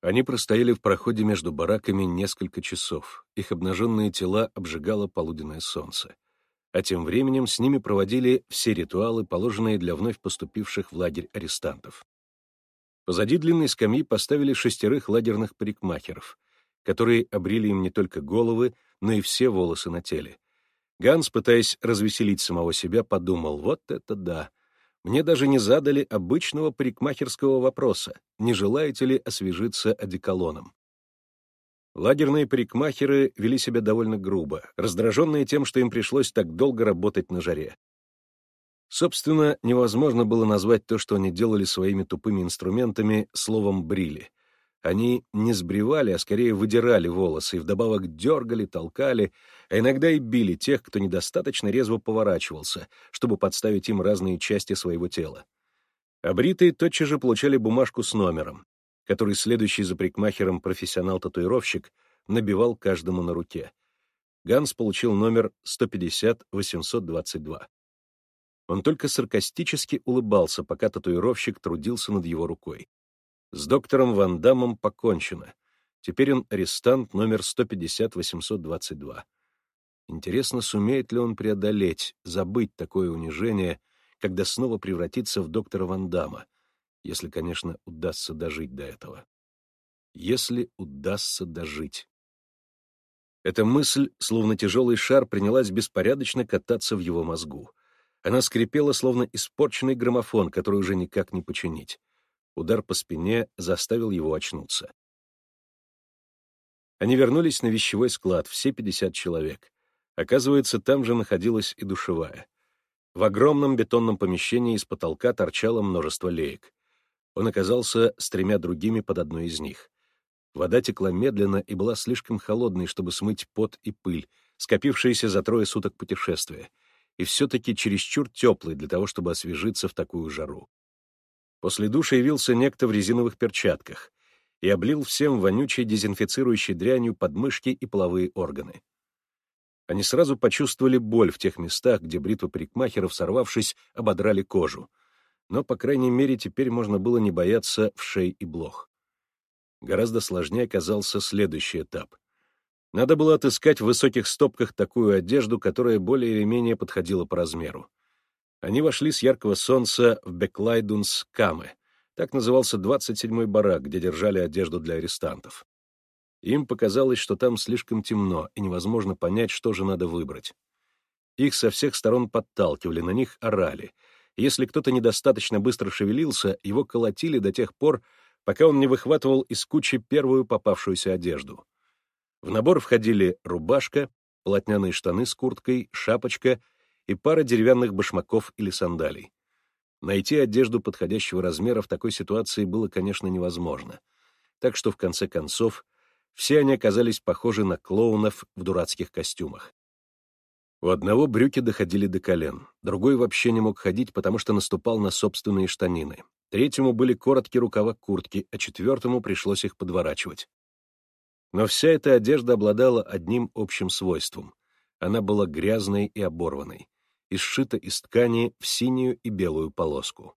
Они простояли в проходе между бараками несколько часов. Их обнаженные тела обжигало полуденное солнце. А тем временем с ними проводили все ритуалы, положенные для вновь поступивших в лагерь арестантов. Позади длинной скамьи поставили шестерых лагерных парикмахеров, которые обрили им не только головы, но и все волосы на теле. Ганс, пытаясь развеселить самого себя, подумал, вот это да! Мне даже не задали обычного парикмахерского вопроса, не желаете ли освежиться одеколоном. Лагерные парикмахеры вели себя довольно грубо, раздраженные тем, что им пришлось так долго работать на жаре. Собственно, невозможно было назвать то, что они делали своими тупыми инструментами, словом «брили». Они не сбривали, а скорее выдирали волосы и вдобавок дергали, толкали, а иногда и били тех, кто недостаточно резво поворачивался, чтобы подставить им разные части своего тела. А бритые тотчас же получали бумажку с номером, который следующий за прикмахером профессионал-татуировщик набивал каждому на руке. Ганс получил номер 150-822. Он только саркастически улыбался, пока татуировщик трудился над его рукой. С доктором Ван Дамом покончено. Теперь он арестант номер 150-822. Интересно, сумеет ли он преодолеть, забыть такое унижение, когда снова превратится в доктора Ван Дамма, если, конечно, удастся дожить до этого. Если удастся дожить. Эта мысль, словно тяжелый шар, принялась беспорядочно кататься в его мозгу. Она скрипела, словно испорченный граммофон, который уже никак не починить. Удар по спине заставил его очнуться. Они вернулись на вещевой склад, все 50 человек. Оказывается, там же находилась и душевая. В огромном бетонном помещении из потолка торчало множество леек. Он оказался с тремя другими под одной из них. Вода текла медленно и была слишком холодной, чтобы смыть пот и пыль, скопившиеся за трое суток путешествия, и все-таки чересчур теплой для того, чтобы освежиться в такую жару. После душа явился некто в резиновых перчатках и облил всем вонючей дезинфицирующей дрянью подмышки и половые органы. Они сразу почувствовали боль в тех местах, где бритвы парикмахеров, сорвавшись, ободрали кожу. Но, по крайней мере, теперь можно было не бояться вшей и блох. Гораздо сложнее оказался следующий этап. Надо было отыскать в высоких стопках такую одежду, которая более или менее подходила по размеру. Они вошли с яркого солнца в Беклайдунс Каме. Так назывался 27-й барак, где держали одежду для арестантов. Им показалось, что там слишком темно, и невозможно понять, что же надо выбрать. Их со всех сторон подталкивали, на них орали. Если кто-то недостаточно быстро шевелился, его колотили до тех пор, пока он не выхватывал из кучи первую попавшуюся одежду. В набор входили рубашка, полотняные штаны с курткой, шапочка и пара деревянных башмаков или сандалий. Найти одежду подходящего размера в такой ситуации было, конечно, невозможно. Так что, в конце концов, все они оказались похожи на клоунов в дурацких костюмах. У одного брюки доходили до колен, другой вообще не мог ходить, потому что наступал на собственные штанины. Третьему были короткие рукава куртки, а четвертому пришлось их подворачивать. Но вся эта одежда обладала одним общим свойством. Она была грязной и оборванной и сшита из ткани в синюю и белую полоску.